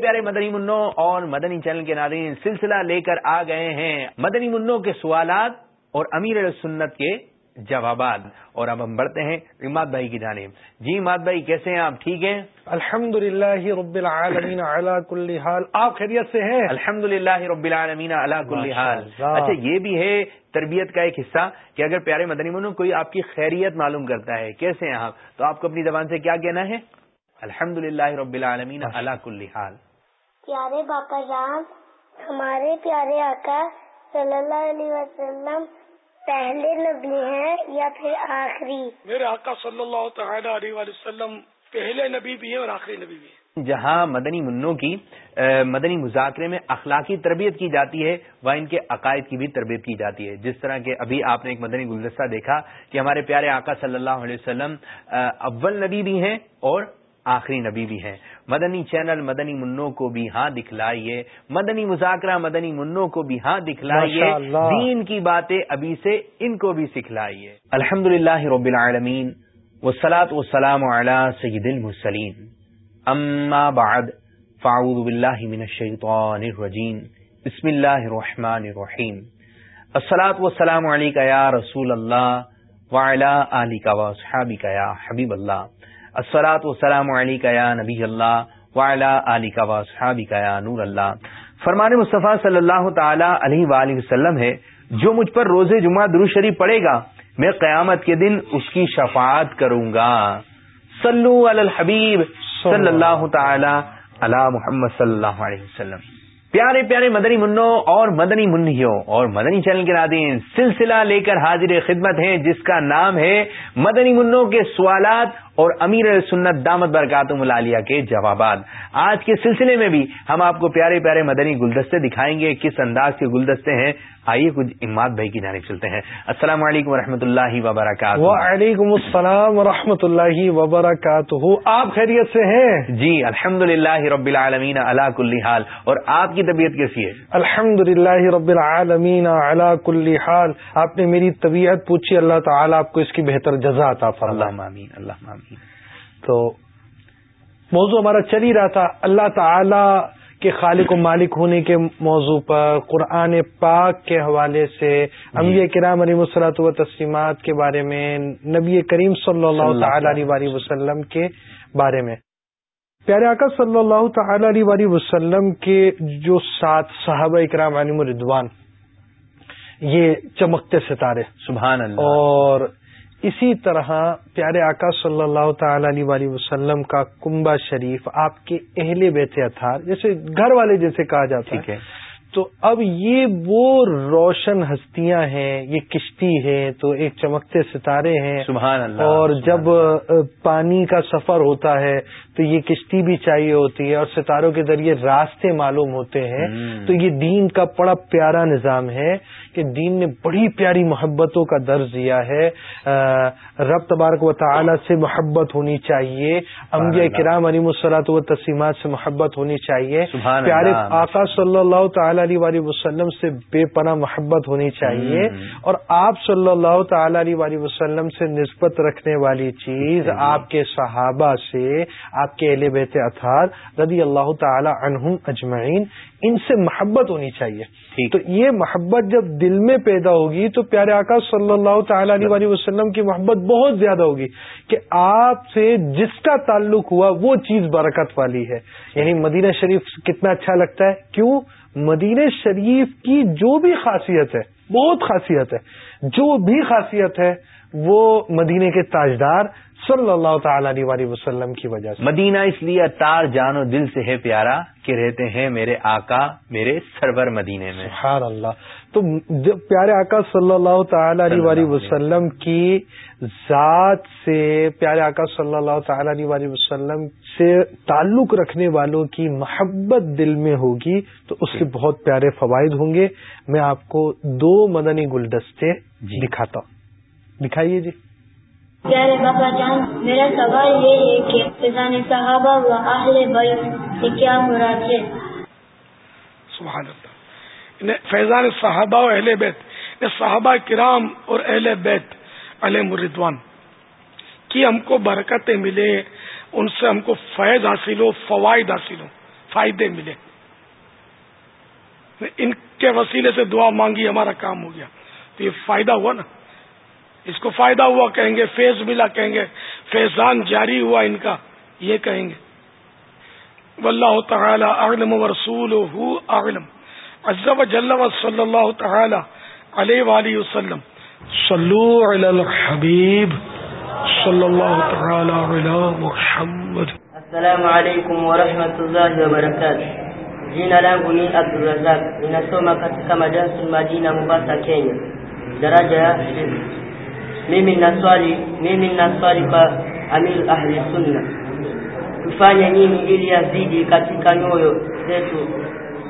پیارے مدنی منو اور مدنی چینل کے ناظرین سلسلہ لے کر آ گئے ہیں مدنی منو کے سوالات اور امیر سنت کے جوابات۔ اور اب ہم بڑھتے ہیں اماد بھائی کی جانب۔ جی اماد بھائی کیسے ہیں؟ آپ ٹھیک ہیں؟ الحمد للہ رب العالمین کل حال۔ آپ خیریت سے ہیں؟ الحمد للہ رب العالمین اللہ کل حال۔ اچھا یہ بھی ہے تربیت کا ایک حصہ کہ اگر پیارے مدنی منو کوئی آپ کی خیریت معلوم کرتا ہے کیسے ہیں آپ؟ تو آپ کو اپنی زبان سے کیا کہنا ہے؟ الحمد للہ رب العالمین اللہ کل حال۔ پیارے باپا جان ہمارے پیارے آقا صلی اللہ علیہ وسلم پہلے نبی ہیں یا پھر آخری؟ میرے آقا صلی اللہ تعالی علیہ وسلم پہلے نبی بھی ہیں اور آخری نبی بھی ہیں۔ جہاں مدنی منوں کی مدنی مذاکرے میں اخلاقی تربیت کی جاتی ہے وہ ان کے عقائد کی بھی تربیت کی جاتی ہے۔ جس طرح کہ ابھی آپ نے ایک مدنی گلدستہ دیکھا کہ ہمارے پیارے آقا صلی اللہ علیہ وسلم اول نبی بھی ہیں اور آخری نبی بھی ہیں۔ مدنی چینل مدنی منوں کو بھی ہاں دکھلائیے۔ مدنی مذاکرہ مدنی منوں کو بھی ہاں دکھلائیے۔ دین کی باتیں ابھی سے ان کو بھی سکھلائیے۔ الحمد للہ رب العالمین وسلاۃ وسلام سید المسلیم اما بعد فاعوذ باللہ من الشیطان الرجیم۔ بسم اللہ الرحمن الرحیم۔ السلاۃ وسلام علیکہ یا رسول اللہ وعلی آلہ و صحابہ یا حبیب اللہ۔ السلاۃ وسلام علیہ نبی اللہ وعلا علی کا وصحابی کا نور اللہ فرمان مصطفیٰ صلی اللہ تعالی علیہ وآلہ وسلم ہے، جو مجھ پر روز جمعہ درو شریف پڑے گا، میں قیامت کے دن اس کی شفاعت کروں گا۔ صلو علی الحبیب صلی اللہ تعالی علی محمد صلی اللہ علیہ وسلم۔ پیارے پیارے مدنی منوں اور مدنی منہیوں اور مدنی چینل کے نادین سلسلہ لے کر حاضر خدمت ہیں، جس کا نام ہے مدنی منوں کے سوالات اور امیر سنت دامت برکات ملالیہ کے جوابات۔ آج کے سلسلے میں بھی ہم آپ کو پیارے پیارے مدنی گلدستے دکھائیں گے کس انداز کے گلدستے ہیں؟ آئیے کچھ اماد بھائی کی جانب چلتے ہیں۔ السلام علیکم و اللہ وبرکاتہ۔ وعلیکم السلام و اللہ وبرکاتہ۔ آپ خیریت سے ہیں؟ جی الحمد رب العالمین اللہ کل حال۔ اور آپ کی طبیعت کیسی ہے؟ الحمد للہ رب العالمین اللہ کل حال۔ آپ نے میری طبیعت پوچھی اللہ تعالیٰ آپ کو اس کی بہتر جزا تھا اللہ اللہ تو موضوع ہمارا چل ہی رہا تھا۔ اللہ تعالی کے خالق و مالک ہونے کے موضوع پر قرآن پاک کے حوالے سے امبی کرام علی مسلاط و تسلیمات کے بارے میں نبی کریم صلی اللہ تعالی علیہ وسلم کے بارے میں۔ پیارے آقا صلی اللہ تعالی علیہ وسلم کے جو سات صحابہ اکرام علیم الردوان یہ چمکتے ستارے۔ سبحان اللہ۔ اور اسی طرح پیارے آقا صلی اللہ تعالی علیہ وسلم کا کنبا شریف آپ کے اہل بیت اتھار جیسے گھر والے جیسے کہا جاتا ہے۔ تو اب یہ وہ روشن ہستیاں ہیں یہ کشتی ہے تو ایک چمکتے ستارے ہیں۔ سبحان اللہ اور جب پانی کا سفر ہوتا ہے تو یہ کشتی بھی چاہیے ہوتی ہے اور ستاروں کے ذریعے راستے معلوم ہوتے ہیں۔ تو یہ دین کا بڑا پیارا نظام ہے کہ دین نے بڑی پیاری محبتوں کا درج دیا ہے۔ رب تبارک و تعالی سے محبت ہونی چاہیے۔ انبیاء کرام علی مسلاط و تسیمات سے محبت ہونی چاہیے۔ پیارے آقا صلی اللہ تعالی علیہ وسلم سے بے پناہ محبت ہونی چاہیے اور آپ صلی اللہ تعالی علیہ وسلم سے نسبت رکھنے والی چیز آپ کے صحابہ سے آپ کے اہل بیت اطہار رضی اللہ تعالی عنہم اجمعین ان سے محبت ہونی چاہیے۔ تو یہ محبت جب دل میں پیدا ہوگی تو پیارے آقا صلی اللہ تعالی علیہ وسلم کی محبت بہت زیادہ ہوگی کہ آپ سے جس کا تعلق ہوا وہ چیز برکت والی ہے۔ یعنی مدینہ شریف کتنا اچھا لگتا ہے؟ کیوں؟ مدینہ شریف کی جو بھی خاصیت ہے، بہت خاصیت ہے، جو بھی خاصیت ہے، وہ مدینے کے تاجدار صلی اللہ تعالی علیہ وسلم کی وجہ سے۔ مدینہ اس لیے تار جان و دل سے ہے پیارا کہ رہتے ہیں میرے آقا میرے سرور مدینے میں۔ سبحان اللہ تو پیارے آقا صلی اللہ تعالی علیہ وسلم کی ذات سے پیارے آقا صلی اللہ تعالی علیہ وسلم سے تعلق رکھنے والوں کی محبت دل میں ہوگی تو اس کے بہت پیارے فوائد ہوں گے۔ میں آپ کو دو مدنی گلدستے جی۔ دکھاتا ہوں۔ دکھائیے جی۔ پیارے بابا جان، میرا سوال یہ ہے کہ فضان صحابہ و اہل بیت سے کیا مراد ہے؟ سبحان اللہ۔ یعنی فیضان صحابہ و اہل بیت یعنی صحابہ کرام اور اہل بیت علیہ مردوان کی ہم کو برکتیں ملے، ان سے ہم کو فیض حاصل ہو، فوائد حاصل ہو، فائدے ملے۔ یعنی ان کے وسیلے سے دعا مانگی، ہمارا کام ہو گیا۔ تو یہ فائدہ ہوا نا؟ اس کو فائدہ ہوا کہیں گے فیض ملا کہیں گے فیضان جاری ہوا ان کا یہ کہیں گے۔ واللہ تعالی اعلم و رسول اعلم۔ عز و جل و صلی اللہ تعالی علیہ وآلہ وسلم۔ صلو علی الحبیب صلی اللہ تعالی علی محمد۔ السلام علیکم ورحمۃ اللہ وبرکاتہ۔ Jina langu ni Abdulrazak, ninasoma katika madrasa Madina Mombasa, Kenya, daraja ya mimi ninaswali mimi ninaswali kwa Amir Ahli Sunna, tufanye nini ili yazidi katika nyoyo zetu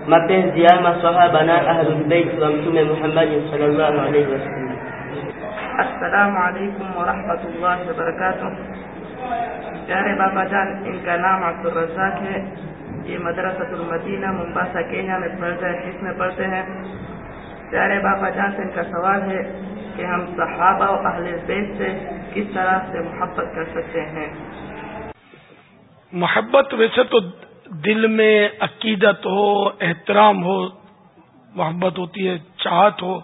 mapenzi ya maswahaba na ahlul bait wa mtume Muhammad sallallahu alaihi wasallam. Assalamu alaikum wa rahmatullahi wa barakatuh. Yare baba jan inka naam Abdul Razak hai یہ مدرسہ المدینہ Mombasa Kenya میں پڑھتے ہیں جس میں پڑھتے ہیں پیارے باپا جان سے ان کا سوال ہے کہ ہم صحابہ و اہل بیت سے کس طرح سے محبت کر سکتے ہیں۔ محبت ویسے تو دل میں عقیدت ہو، احترام ہو، محبت ہوتی ہے، چاہت ہو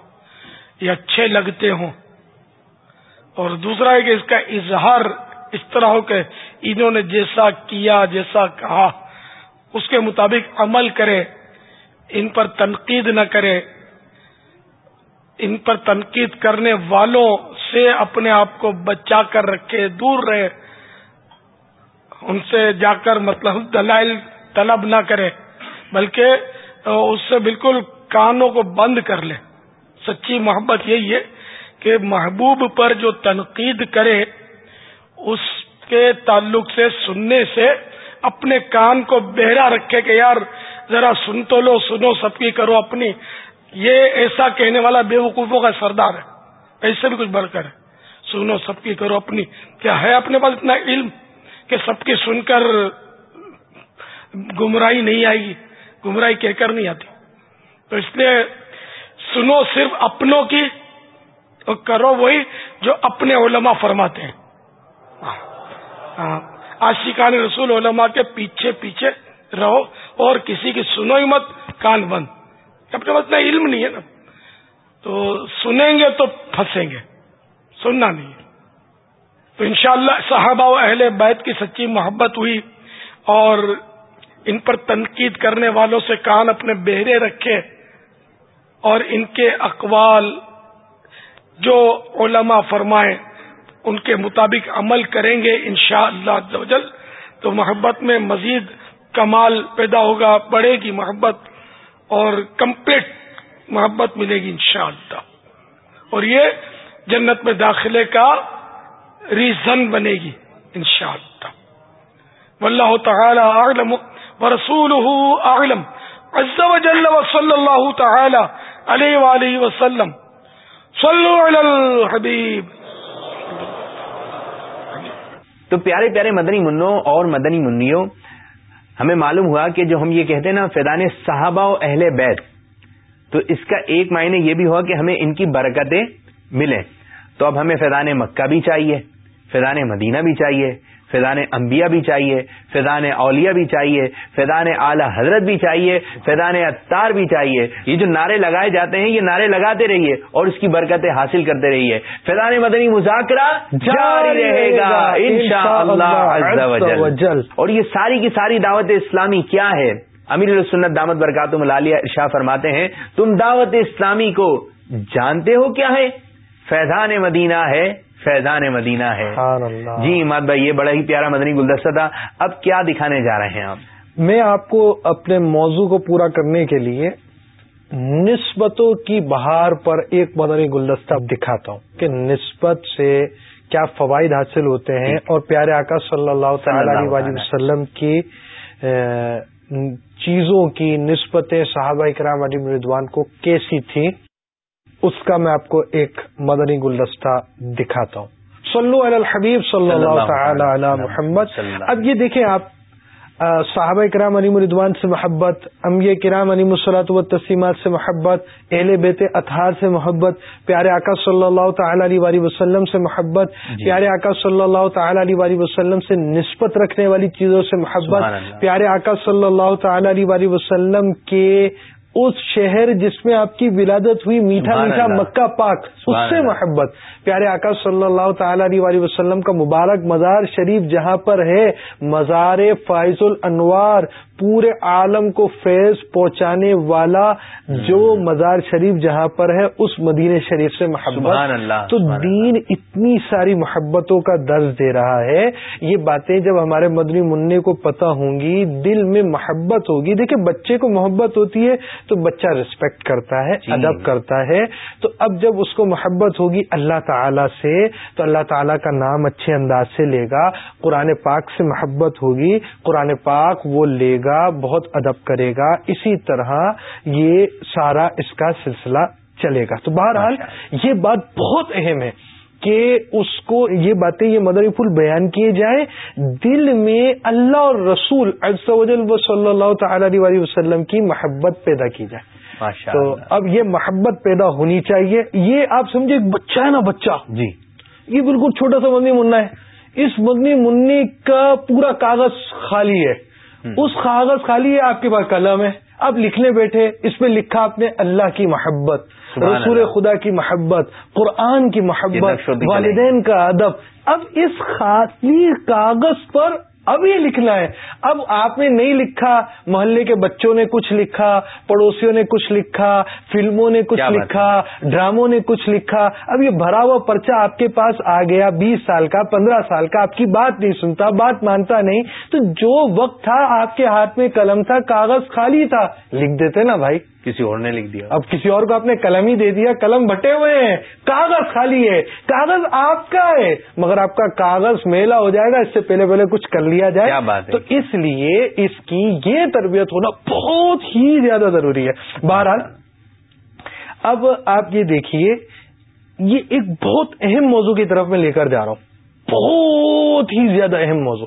یا اچھے لگتے ہوں۔ اور دوسرا ہے کہ اس کا اظہار اس طرح ہو کہ انہوں نے جیسا کیا، جیسا کہا، اس کے مطابق عمل کرے، ان پر تنقید نہ کرے۔ ان پر تنقید کرنے والوں سے اپنے آپ کو بچا کر رکھے، دور رہے۔ ان سے جا کر مطلب دلائل طلب نہ کرے، بلکہ اس سے بالکل کانوں کو بند کر لے۔ سچی محبت یہی ہے کہ محبوب پر جو تنقید کرے، اس کے تعلق سے، سننے سے اپنے کان کو بہرا رکھے کہ یار، ذرا سن تو لو، سنو، سب کی کرو اپنی۔ یہ ایسا کہنے والا بے وقوفوں کا سردار ہے۔ ایسے بھی کچھ بڑھ کر ہے۔ سنو، سب کی کرو اپنی۔ کیا ہے اپنے پاس اتنا علم کہ سب کی سن کر گمراہی نہیں آئے گی؟ گمراہی کہہ کر نہیں آتی۔ تو اس لیے سنو صرف اپنوں کی اور کرو وہی جو اپنے علماء فرماتے ہیں۔ ہاں آشیقان رسول علماء کے پیچھے پیچھے رہو اور کسی کی سنو ہی مت، کان بند۔ اپنے پاس اتنا علم نہیں ہے نا، تو سنیں گے تو پھنسیں گے، سننا نہیں ہے۔ تو انشاءاللہ صحابہ و اہل بیت کی سچی محبت ہوئی اور ان پر تنقید کرنے والوں سے کان اپنے بہرے رکھے اور ان کے اقوال جو علماء فرمائیں ان کے مطابق عمل کریں گے انشاءاللہ شاء اللہ تو محبت میں مزید کمال پیدا ہوگا، بڑھے گی محبت۔ اور کمپلیٹ محبت ملے گی انشاءاللہ۔ اور یہ جنت میں داخلے کا ریزن بنے گی انشاءاللہ۔ واللہ تعالی اعلم ورسوله اعلم۔ عز وجل وصلی اللہ تعالی علیہ وآلہ وسلم۔ صلو علی الحبیب۔ تو پیارے پیارے مدنی منوں اور مدنی منیوں ہمیں معلوم ہوا کہ جو ہم یہ کہتے ہیں نا فیدان صحابہ و اہل بیت، تو اس کا ایک معنی یہ بھی ہوا کہ ہمیں ان کی برکتیں ملیں۔ تو اب ہمیں فیضان مکہ بھی چاہیے، فیضان مدینہ بھی چاہیے فیضان انبیاء بھی چاہیے فیضان اولیاء بھی چاہیے فیضان اعلی حضرت بھی چاہیے فیضان اطار بھی چاہیے۔ یہ جو نعرے لگائے جاتے ہیں یہ نعرے لگاتے رہیے اور اس کی برکتیں حاصل کرتے رہیے۔ فیضان مدنی مذاکرہ جاری رہے گا ان شاء اللہ اور یہ ساری کی ساری دعوت اسلامی کیا ہے؟ امیر السنت دامت برکاتم ملالیہ شاہ فرماتے ہیں تم دعوت اسلامی کو جانتے ہو کیا ہے؟ فیضان مدینہ ہے فیضان مدینہ ہے۔ جی اماد بھائی یہ بڑا ہی پیارا مدنی گلدستہ تھا۔ اب کیا دکھانے جا رہے ہیں آپ؟ میں آپ کو اپنے موضوع کو پورا کرنے کے لیے نسبتوں کی بہار پر ایک مدنی گلدستہ دکھاتا ہوں کہ نسبت سے کیا فوائد حاصل ہوتے ہیں اور پیارے آقا صلی اللہ تعالی علیہ وسلم کی چیزوں کی نسبتیں صحابہ کرام علی مردوان کو کیسی تھی اس کا میں آپ کو ایک مدنی گلدستہ دکھاتا ہوں۔ صلو علی الحبیب صلی اللہ تعالی علی محمد۔ اب یہ دیکھیں آپ صحابہ کرام علی مردوان سے محبت امبی کرام علی مسلاط و تسلیمات سے محبت اہل بیت اطہار سے محبت پیارے آقا صلی اللہ تعالی علیہ وآلہ وسلم سے محبت جی۔ پیارے آقا صلی اللہ تعالی علیہ وآلہ وسلم سے نسبت رکھنے والی چیزوں سے محبت پیارے آقا صلی اللہ تعالی علیہ وآلہ وسلم کے اس شہر جس میں آپ کی ولادت ہوئی میٹھا میٹھا مکہ پاک اس سے محبت۔ پیارے آقا صلی اللہ تعالی علیہ وسلم کا مبارک مزار شریف جہاں پر ہے مزار فائز الانوار پورے عالم کو فیض پہنچانے والا جو مزار شریف جہاں پر ہے اس مدین شریف سے محبت۔ تو دین اتنی ساری محبتوں کا درج دے رہا ہے۔ یہ باتیں جب ہمارے مدنی منع کو پتہ ہوں گی دل میں محبت ہوگی۔ دیکھیں بچے کو محبت ہوتی ہے تو بچہ ریسپیکٹ کرتا ہے جی۔ ادب کرتا ہے۔ تو اب جب اس کو محبت ہوگی اللہ تعالی سے تو اللہ تعالی کا نام اچھے انداز سے لے گا۔ قرآن پاک سے محبت ہوگی۔ قرآن پاک وہ لے گا۔ گا بہت ادب کرے گا اسی طرح یہ سارا اس کا سلسلہ چلے گا۔ تو بہرحال یہ بات بہت اہم ہے کہ اس کو یہ باتیں یہ مدری پھول بیان کیے جائیں۔ دل میں اللہ اور رسول صلی اللہ تعالی علیہ وسلم کی محبت پیدا کی جائے۔ تو اب یہ محبت پیدا ہونی چاہیے۔ یہ آپ سمجھے بچہ ہے نا بچہ؟ جی۔ یہ بالکل چھوٹا سا مدنی منہ ہے۔ اس مدنی منی کا پورا کاغذ خالی ہے۔ اس کاغذ خالی ہے آپ کے پاس قلم ہے۔ اب لکھنے بیٹھے اس پہ لکھا آپ نے اللہ کی محبت رسول خدا کی محبت قرآن کی محبت والدین کا ادب۔ اب اس خاصی کاغذ پر اب یہ لکھنا ہے۔ اب آپ نے نہیں لکھا محلے کے بچوں نے کچھ لکھا پڑوسیوں نے کچھ لکھا فلموں نے کچھ لکھا ڈراموں نے کچھ لکھا۔ اب یہ بھرا ہوا پرچہ آپ کے پاس آ گیا بیس سال کا پندرہ سال کا آپ کی بات نہیں سنتا بات مانتا نہیں۔ تو جو وقت تھا آپ کے ہاتھ میں قلم تھا کاغذ خالی تھا۔ لکھ دیتے نا بھائی۔ کسی اور نے لکھ دیا۔ اب کسی اور کو آپ نے قلم ہی دے دیا قلم بٹے ہوئے ہیں کاغذ خالی ہے کاغذ آپ کا ہے۔ مگر آپ کا کاغذ میلا ہو جائے گا اس سے پہلے پہلے کچھ کر لیا جائے۔ کیا بات تو اس لیے اس کی یہ تربیت ہونا بہت ہی زیادہ ضروری ہے۔ بہرحال اب آپ یہ دیکھیے یہ ایک بہت اہم موضوع کی طرف میں لے کر جا رہا ہوں۔ بہت ہی زیادہ اہم موضوع۔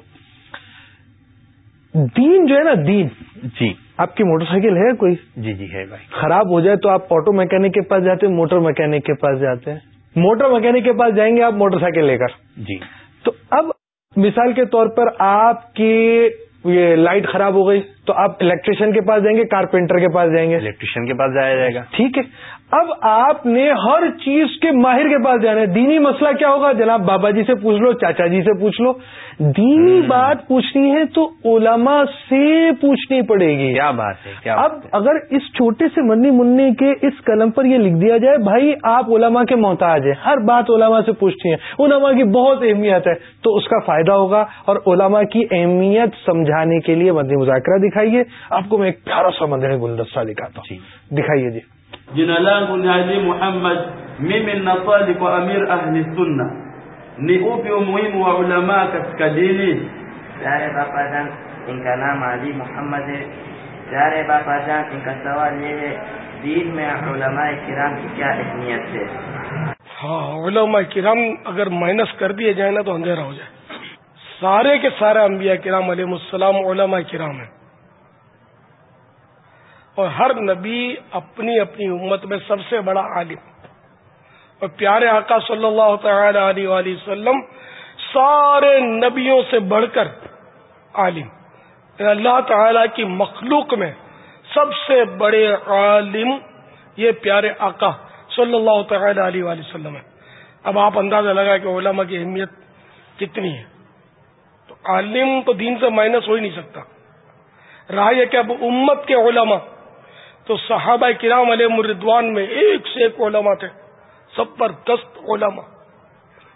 دین جو ہے نا دین۔ جی۔ آپ کی موٹر سائیکل ہے کوئی؟ جی جی ہے بھائی۔ خراب ہو جائے تو آپ آٹو میکینک کے پاس جاتے ہیں موٹر میکینک کے پاس جاتے ہیں۔ موٹر میکینک کے پاس جائیں گے آپ موٹر سائیکل لے کر۔ جی۔ تو اب مثال کے طور پر آپ کی یہ لائٹ خراب ہو گئی۔ تو آپ الیکٹریشین کے پاس جائیں گے کارپینٹر کے پاس جائیں گے۔ الیکٹریشین کے پاس جایا جائے گا۔ ٹھیک ہے۔ اب آپ نے ہر چیز کے ماہر کے پاس جانا ہے۔ دینی مسئلہ کیا ہوگا؟ جناب بابا جی سے پوچھ لو چاچا جی سے پوچھ لو۔ دینی بات پوچھنی ہے تو علماء سے پوچھنی پڑے گی۔ کیا بات ہے کیا اب اگر اس چھوٹے سے منی منی کے اس قلم پر یہ لکھ دیا جائے بھائی آپ علماء کے محتاج ہیں۔ ہر بات علماء سے پوچھتی ہیں۔ علماء کی بہت اہمیت ہے۔ تو اس کا فائدہ ہوگا اور علماء کی اہمیت سمجھانے کے لیے مدنی مذاکرہ دکھائیے آپ کو میں ایک پیارا سا مندر گلدستہ دکھاتا ہوں۔ جی۔ دکھائیے جی۔ جنالان محمد mimi ninaswali kwa amir ahli sunna ni upi سوال یہ ہے دین میں علماء کرام کی کیا اہمیت ہے؟ ہاں علماء کرام اگر مائنس کر دیے جائیں نا تو اندھیرا ہو جائے۔ سارے کے سارے انبیاء کرام علیہ السلام علماء کرام ہیں۔ اور ہر نبی اپنی اپنی امت میں سب سے بڑا عالم۔ اور پیارے آقا صلی اللہ تعالی علیہ وآلہ وسلم سارے نبیوں سے بڑھ کر عالم۔ اللہ تعالی کی مخلوق میں سب سے بڑے عالم یہ پیارے آقا صلی اللہ تعالی علیہ وآلہ وسلم ہے اب آپ اندازہ لگا کہ علماء کی اہمیت کتنی ہے۔ تو عالم تو دین سے مائنس ہو ہی نہیں سکتا۔ رہا یہ کہ اب امت کے علماء تو صحابہ کرام علیہ مردوان میں ایک سے ایک علماء تھے۔ زبردست علماء۔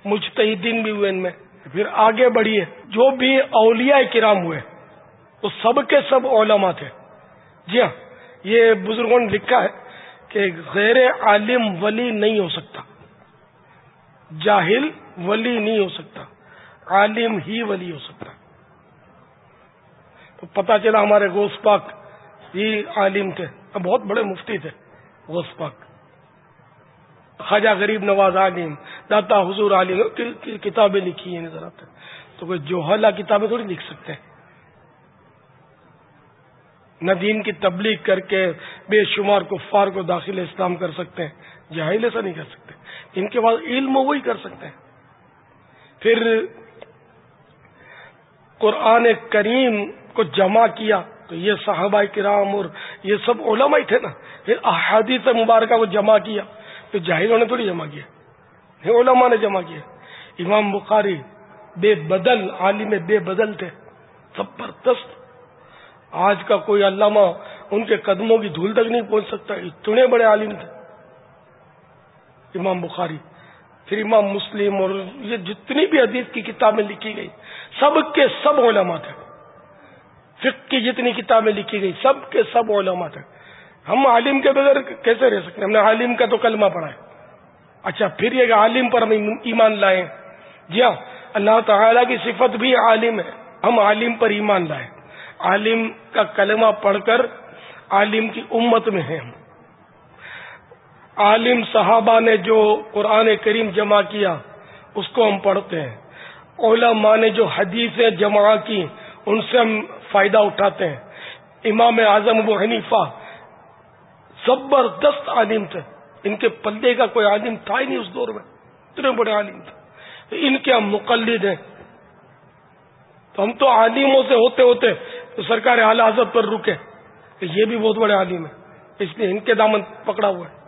مجتہدین بھی ہوئے ان میں۔ پھر آگے بڑھیے۔ جو بھی اولیاء کرام ہوئے، وہ سب کے سب علماء تھے۔ جی ہاں یہ بزرگوں نے لکھا ہے کہ غیر عالم ولی نہیں ہو سکتا۔ جاہل ولی نہیں ہو سکتا۔ عالم ہی ولی ہو سکتا۔ تو پتہ چلا ہمارے گوشت پاک یہ عالم تھے۔ بہت بڑے مفتی تھے۔ غوث پاک۔ خواجہ غریب نواز عالم، داتا حضور عالم کتابیں لکھی ہیں نظر تو۔ کوئی جو حلہ کتابیں تھوڑی لکھ سکتے ہیں۔ نہ دین کی تبلیغ کر کے بے شمار کفار کو داخل اسلام کر سکتے ہیں۔ جاہل ایسا نہیں کر سکتے۔ ان کے بعد علم وہی کر سکتے ہیں۔ پھر قرآن کریم کو جمع کیا۔ تو یہ صحابہ کرام اور یہ سب علماء ہی تھے نا، پھر احادیث مبارکہ کو جمع کیا۔ تو جاہلوں نے تھوڑی جمع کیا۔ یہ علماء نے جمع کیا۔ امام بخاری بے بدل، عالم بے بدل تھے، زبردست۔ آج کا کوئی علامہ ان کے قدموں کی دھول تک نہیں پہنچ سکتا، اتنے بڑے عالم تھے۔ امام بخاری، پھر امام مسلم اور یہ جتنی بھی حدیث کی کتابیں لکھی گئی، سب کے سب علماء تھے۔ فقہ کی جتنی کتابیں لکھی گئی، سب کے سب علماء تھے ہم عالم کے بغیر کیسے رہ سکتے ہم نے عالم کا تو کلمہ پڑھا ہے۔ اچھا پھر یہ عالم پر ہم ایمان لائے جی ہاں اللہ تعالیٰ کی صفت بھی عالم ہے۔ ہم عالم پر ایمان لائے عالم کا کلمہ پڑھ کر عالم کی امت میں ہیں عالم صحابہ نے جو قرآن کریم جمع کیا، اس کو ہم پڑھتے ہیں۔ علماء نے جو حدیثیں جمع کی، ان سے ہم فائدہ اٹھاتے ہیں۔ امام اعظم ابو حنیفہ زبردست عالم تھے۔ ان کے پلے کا کوئی عالم تھا ہی نہیں اس دور میں۔ اتنے بڑے عالم تھے۔ ان کے ہم مقلد ہیں۔ تو ہم تو عالموں سے ہوتے ہوتے تو سرکار اعلی حضرت پر رکے۔ کہ یہ بھی بہت بڑے عالم ہیں۔ اس لیے ان کے دامن پکڑا ہوا ہے۔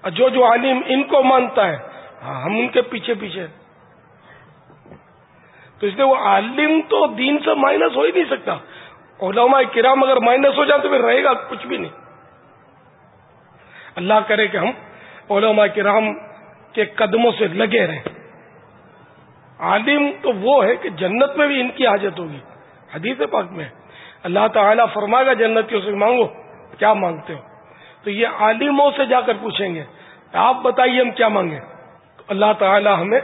اور جو جو عالم ان کو مانتا ہے ہاں ہم ان کے پیچھے پیچھے تو اس لیے وہ عالم تو دین سے مائنس ہو ہی نہیں سکتا۔ علماء کرام اگر مائنس ہو جائے تو پھر رہے گا کچھ بھی نہیں۔ اللہ کرے کہ ہم علماء کرام کے قدموں سے لگے رہیں۔ عالم تو وہ ہے کہ جنت میں بھی ان کی حاجت ہوگی۔ حدیث پاک میں اللہ تعالیٰ فرمائے گا جنتیوں سے مانگو، کیا مانگتے ہو؟ تو یہ عالموں سے جا کر پوچھیں گے، آپ بتائیے ہم کیا مانگیں؟ اللہ تعالیٰ ہمیں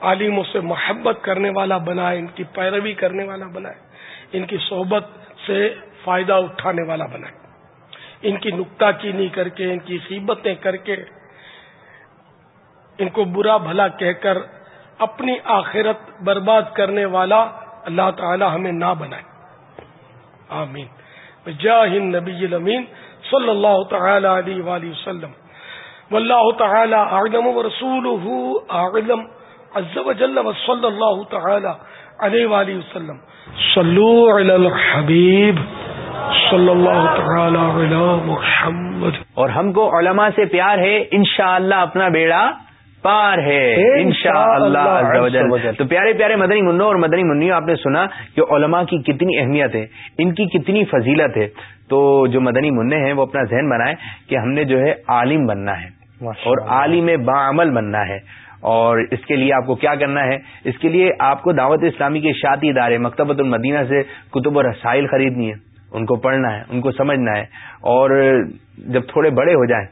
عالموں سے محبت کرنے والا بنائے، ان کی پیروی کرنے والا بنائے، ان کی صحبت سے فائدہ اٹھانے والا بنائے۔ ان کی نکتہ چینی کر کے، ان کی سیبتیں کر کے، ان کو برا بھلا کہہ کر اپنی آخرت برباد کرنے والا اللہ تعالی ہمیں نہ بنائے۔ آمین۔ جاہ نبی الامین صلی اللہ تعالی علیہ وآلہ وسلم۔ واللہ تعالی اعلم ورسولہ اعلم۔ عز و جل اللہ تعالی علیہ وآلہ وسلم. صلو علی الحبیب صلی اللہ تعالی علی محمد. اور ہم کو علماء سے پیار ہے انشاءاللہ اپنا بیڑا پار ہے. ان شاء اللہ تو پیارے پیارے مدنی منو اور مدنی منو آپ نے سنا کہ علماء کی کتنی اہمیت ہے ان کی کتنی فضیلت ہے۔ تو جو مدنی منع ہیں وہ اپنا ذہن بنائیں کہ ہم نے جو ہے عالم بننا ہے اور عالم باعمل بننا ہے۔ اور اس کے لیے آپ کو کیا کرنا ہے؟ اس کے لیے آپ کو دعوت اسلامی کے شاعتی ادارے مکتبۃ المدینہ سے کتب و رسائل خریدنی ہے۔ ان کو پڑھنا ہے، ان کو سمجھنا ہے۔ اور جب تھوڑے بڑے ہو جائیں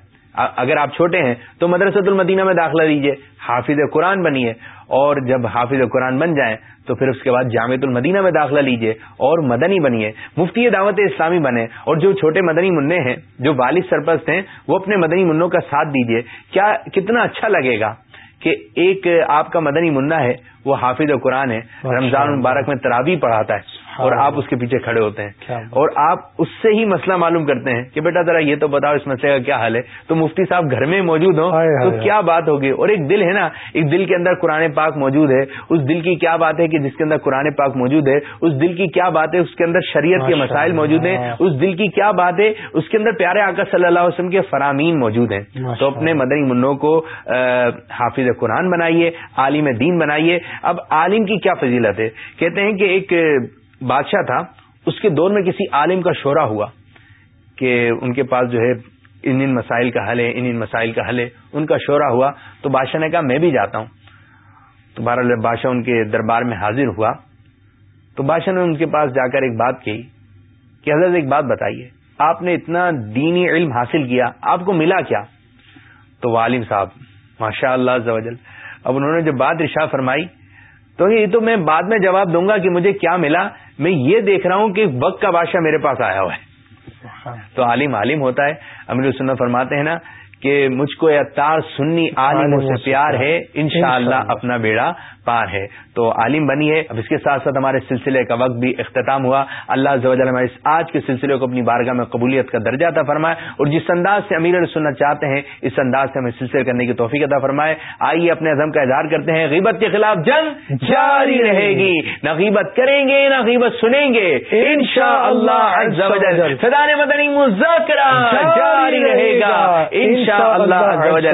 اگر آپ چھوٹے ہیں، تو مدرسۃ المدینہ میں داخلہ لیجیے۔ حافظ قرآن بنیے اور جب حافظ قرآن بن جائیں، تو پھر اس کے بعد جامع المدینہ میں داخلہ لیجیے اور مدنی بنیے مفتی دعوت اسلامی بنے۔ اور جو چھوٹے مدنی منع ہیں، جو والد سرپرست ہیں، وہ اپنے مدنی منوں کا ساتھ دیجیے۔ کیا کتنا اچھا لگے گا؟ کہ ایک آپ کا مدنی منا ہے وہ حافظ قرآن ہے رمضان مبارک میں ترابی پڑھاتا ہے اور آپ اس کے پیچھے کھڑے ہوتے ہیں۔ اور آپ اس سے ہی مسئلہ معلوم کرتے ہیں کہ بیٹا ذرا یہ تو بتاؤ اس مسئلے کا کیا حل ہے۔ تو مفتی صاحب گھر میں موجود ہوں تو کیا بات ہوگی؟ اور ایک دل ہے نا ایک دل کے اندر قرآن پاک موجود ہے۔ اس دل کی کیا بات ہے کہ جس کے اندر قرآن پاک موجود ہے اس دل کی کیا بات ہے؟ اس کے اندر شریعت کے مسائل موجود ہیں۔ اس دل کی کیا بات ہے؟ اس کے اندر پیارے آقا صلی اللہ علیہ وسلم کے فرامین موجود ہیں۔ تو اپنے مدنی منوں کو حافظ قرآن بنائیے عالم دین بنائیے۔ اب عالم کی کیا فضیلت ہے؟ کہتے ہیں کہ ایک بادشاہ تھا، اس کے دور میں کسی عالم کا شعرا ہوا کہ ان کے پاس جو ہے ان ان مسائل کا حل ہے، ان ان مسائل کا حل ہے، ان کا شعرا ہوا تو بادشاہ نے کہا، میں بھی جاتا ہوں۔ تو بہرحال بادشاہ ان کے دربار میں حاضر ہوا۔ تو بادشاہ نے ان کے پاس جا کر ایک بات کہی کہ حضرت ایک بات بتائیے، آپ نے اتنا دینی علم حاصل کیا، آپ کو ملا کیا؟ تو وہ عالم صاحب ماشاء اللہ زوجل اب انہوں نے جب بات رشا فرمائی تو یہ تو میں بعد میں جواب دوں گا کہ مجھے کیا ملا۔ میں یہ دیکھ رہا ہوں کہ وقت کا بادشاہ میرے پاس آیا ہوا ہے۔ تو عالم عالم ہوتا ہے۔ امیر السنہ فرماتے ہیں نا کہ مجھ کو اتار سنی عالموں سے پیار ہے۔ انشاءاللہ۔ اپنا بیڑا پار ہے۔ تو عالم بنی ہے۔ اب اس کے ساتھ ساتھ ہمارے سلسلے کا وقت بھی اختتام ہوا۔ اللہ ہمارے اس آج کے سلسلے کو اپنی بارگاہ میں قبولیت کا درجہ عطا فرمائے اور جس انداز سے امیر سننا چاہتے ہیں، اس انداز سے ہمیں سلسلے کرنے کی توفیق عطا فرمائے۔ آئیے اپنے عزم کا اظہار کرتے ہیں۔ غیبت کے خلاف جنگ جاری رہے گی۔ نہ غیبت کریں گے، نہ غیبت سنیں گے۔ ان شاء اللہ مدنی مذاکرہ جاری رہے گا۔ ان شاء اللہ